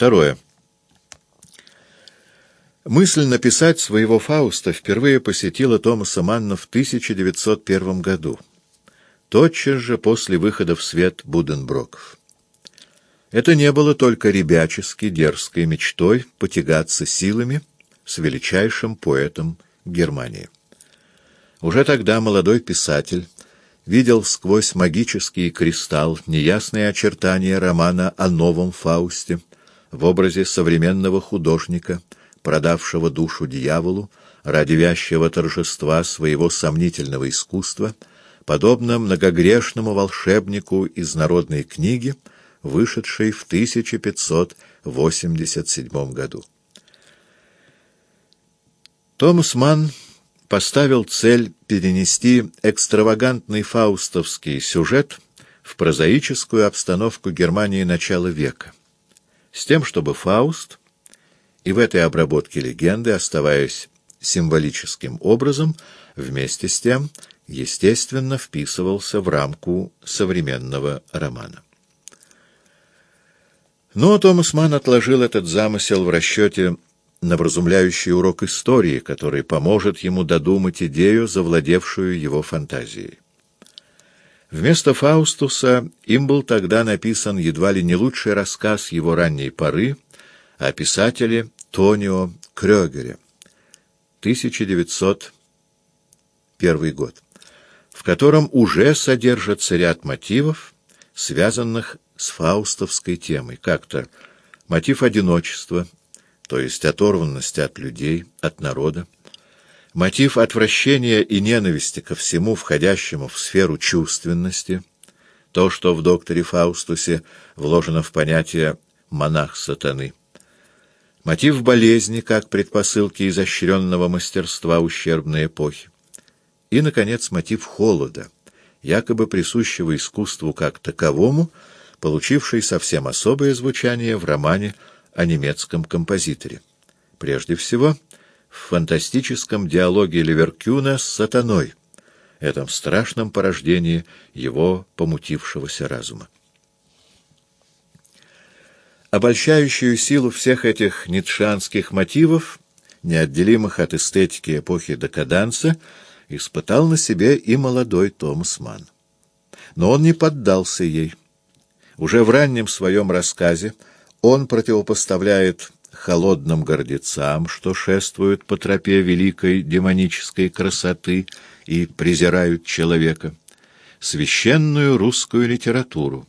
Второе. Мысль написать своего Фауста впервые посетила Томаса Манна в 1901 году, тотчас же после выхода в свет Буденброков. Это не было только ребячески дерзкой мечтой потягаться силами с величайшим поэтом Германии. Уже тогда молодой писатель видел сквозь магический кристалл неясные очертания романа о новом Фаусте в образе современного художника — продавшего душу дьяволу ради вящего торжества своего сомнительного искусства, подобно многогрешному волшебнику из народной книги, вышедшей в 1587 году. Томас Манн поставил цель перенести экстравагантный фаустовский сюжет в прозаическую обстановку Германии начала века, с тем, чтобы Фауст и в этой обработке легенды, оставаясь символическим образом, вместе с тем, естественно, вписывался в рамку современного романа. Но Томас Манн отложил этот замысел в расчете на вразумляющий урок истории, который поможет ему додумать идею, завладевшую его фантазией. Вместо Фаустуса им был тогда написан едва ли не лучший рассказ его ранней поры — о писателе Тонио Крёгере, 1901 год, в котором уже содержится ряд мотивов, связанных с фаустовской темой, как-то мотив одиночества, то есть оторванности от людей, от народа, мотив отвращения и ненависти ко всему, входящему в сферу чувственности, то, что в докторе Фаустусе вложено в понятие «монах сатаны», мотив болезни как предпосылки изощренного мастерства ущербной эпохи, и, наконец, мотив холода, якобы присущего искусству как таковому, получивший совсем особое звучание в романе о немецком композиторе. Прежде всего, в фантастическом диалоге Ливеркюна с сатаной, этом страшном порождении его помутившегося разума. Обольщающую силу всех этих ницшанских мотивов, неотделимых от эстетики эпохи декаданса, испытал на себе и молодой Томас Манн. Но он не поддался ей. Уже в раннем своем рассказе он противопоставляет холодным гордецам, что шествуют по тропе великой демонической красоты и презирают человека, священную русскую литературу,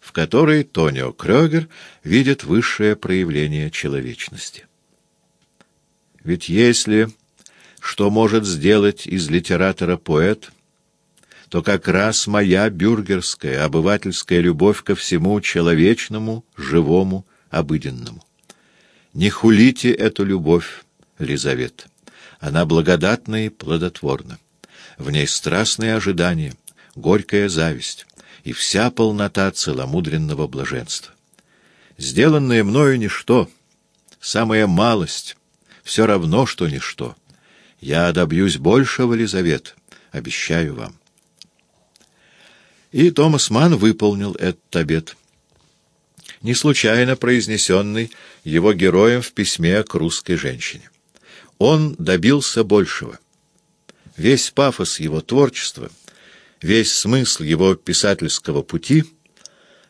в которой Тонио Крёгер видит высшее проявление человечности. Ведь если что может сделать из литератора поэт, то как раз моя бюргерская, обывательская любовь ко всему человечному, живому, обыденному. Не хулите эту любовь, Лизавета. Она благодатна и плодотворна. В ней страстные ожидания, горькая зависть и вся полнота целомудренного блаженства. Сделанное мною ничто, самая малость, все равно, что ничто. Я добьюсь большего, Лизавет, обещаю вам. И Томас Манн выполнил этот обет, не случайно произнесенный его героем в письме к русской женщине. Он добился большего. Весь пафос его творчества — весь смысл его писательского пути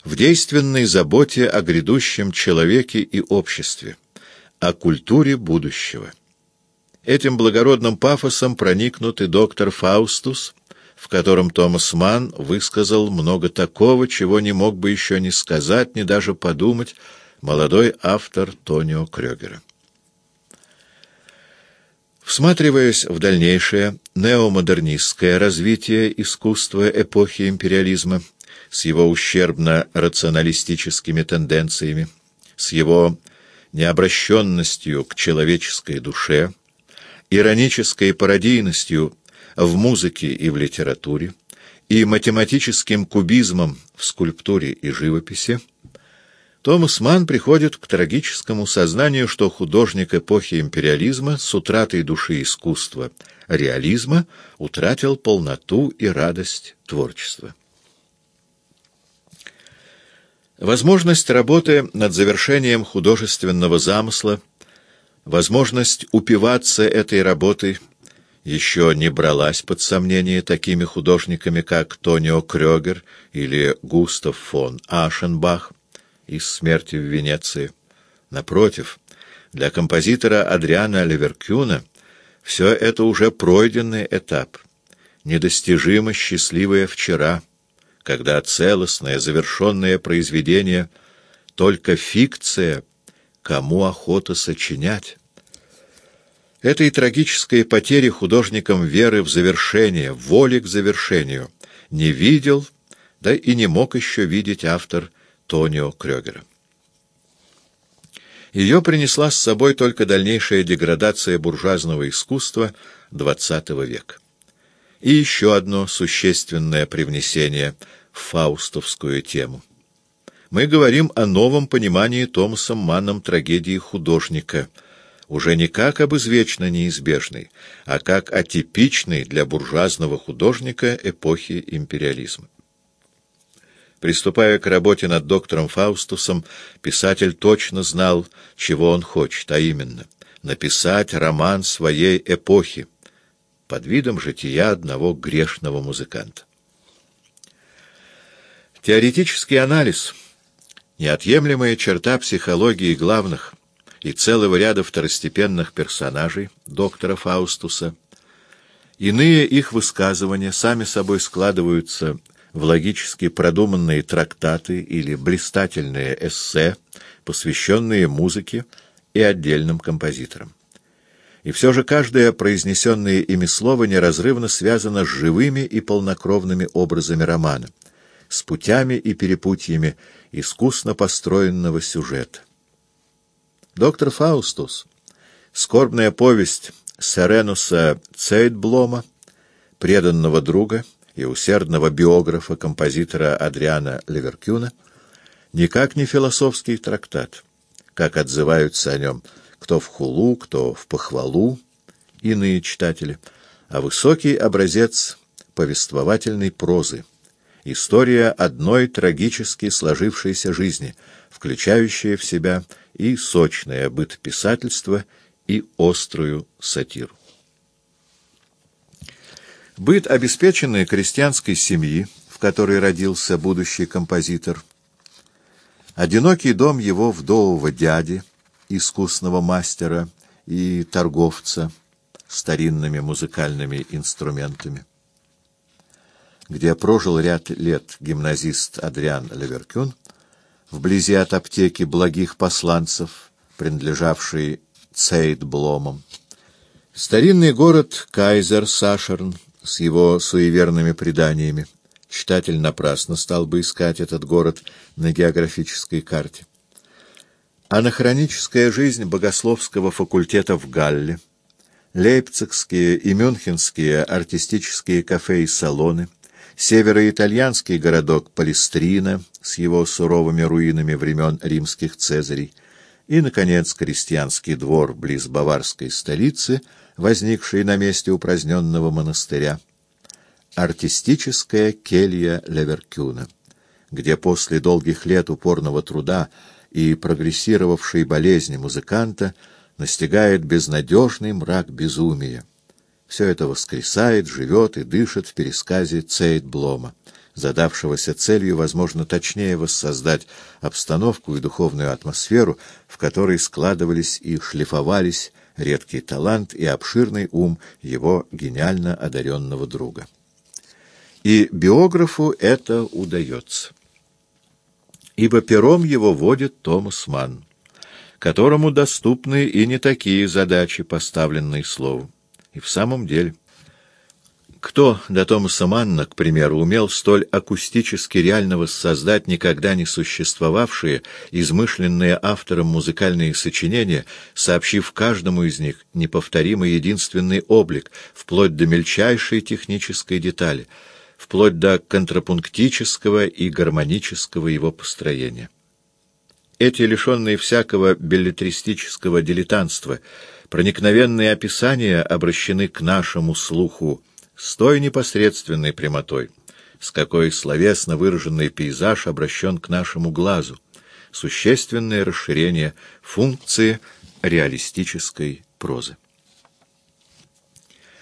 в действенной заботе о грядущем человеке и обществе, о культуре будущего. Этим благородным пафосом проникнут и доктор Фаустус, в котором Томас Манн высказал много такого, чего не мог бы еще ни сказать, ни даже подумать молодой автор Тонио Крёгера. Всматриваясь в дальнейшее неомодернистское развитие искусства эпохи империализма с его ущербно-рационалистическими тенденциями, с его необращенностью к человеческой душе, иронической пародийностью в музыке и в литературе, и математическим кубизмом в скульптуре и живописи, Томас Манн приходит к трагическому сознанию, что художник эпохи империализма с утратой души искусства, реализма, утратил полноту и радость творчества. Возможность работы над завершением художественного замысла, возможность упиваться этой работой еще не бралась под сомнение такими художниками, как Тонио Крёгер или Густав фон Ашенбах из «Смерти в Венеции». Напротив, для композитора Адриана Леверкюна все это уже пройденный этап, недостижимо счастливое вчера, когда целостное завершенное произведение — только фикция, кому охота сочинять. Этой трагической потери художникам веры в завершение, воли к завершению, не видел, да и не мог еще видеть автор Тонио Крёгера. Ее принесла с собой только дальнейшая деградация буржуазного искусства XX века. И еще одно существенное привнесение в фаустовскую тему. Мы говорим о новом понимании Томасом Манном трагедии художника, уже не как об извечно неизбежной, а как о типичной для буржуазного художника эпохи империализма. Приступая к работе над доктором Фаустусом, писатель точно знал, чего он хочет, а именно написать роман своей эпохи под видом жития одного грешного музыканта. Теоретический анализ — неотъемлемая черта психологии главных и целого ряда второстепенных персонажей доктора Фаустуса. Иные их высказывания сами собой складываются в логически продуманные трактаты или блистательные эссе, посвященные музыке и отдельным композиторам. И все же каждое произнесенное ими слово неразрывно связано с живыми и полнокровными образами романа, с путями и перепутьями искусно построенного сюжета. Доктор Фаустус, скорбная повесть Серенуса Цейтблома, преданного друга, и усердного биографа композитора Адриана Леверкюна, никак не философский трактат, как отзываются о нем кто в хулу, кто в похвалу, иные читатели, а высокий образец повествовательной прозы, история одной трагически сложившейся жизни, включающая в себя и сочное бытописательство, и острую сатиру. Быт обеспеченной крестьянской семьи, в которой родился будущий композитор, одинокий дом его вдового дяди, искусного мастера и торговца старинными музыкальными инструментами, где прожил ряд лет гимназист Адриан Леверкюн, вблизи от аптеки благих посланцев, принадлежавший Цейдбломам, старинный город Кайзер Сашерн, с его суеверными преданиями. Читатель напрасно стал бы искать этот город на географической карте. Анахроническая жизнь богословского факультета в Галле, лейпцигские и мюнхенские артистические кафе и салоны, североитальянский городок Палестрина с его суровыми руинами времен римских цезарей и, наконец, крестьянский двор близ баварской столицы — возникшей на месте упраздненного монастыря, артистическая келья Леверкюна, где после долгих лет упорного труда и прогрессировавшей болезни музыканта настигает безнадежный мрак безумия. Все это воскресает, живет и дышит в пересказе Цейтблома, задавшегося целью, возможно, точнее воссоздать обстановку и духовную атмосферу, в которой складывались и шлифовались редкий талант и обширный ум его гениально одаренного друга. И биографу это удается. Ибо пером его водит Томас Манн, которому доступны и не такие задачи, поставленные слову. И в самом деле... Кто до Томаса Манна, к примеру, умел столь акустически реально воссоздать никогда не существовавшие, измышленные автором музыкальные сочинения, сообщив каждому из них неповторимый единственный облик, вплоть до мельчайшей технической детали, вплоть до контрапунктического и гармонического его построения? Эти лишенные всякого беллетристического дилетантства, проникновенные описания обращены к нашему слуху, с той непосредственной прямотой, с какой словесно выраженный пейзаж обращен к нашему глазу, существенное расширение функции реалистической прозы.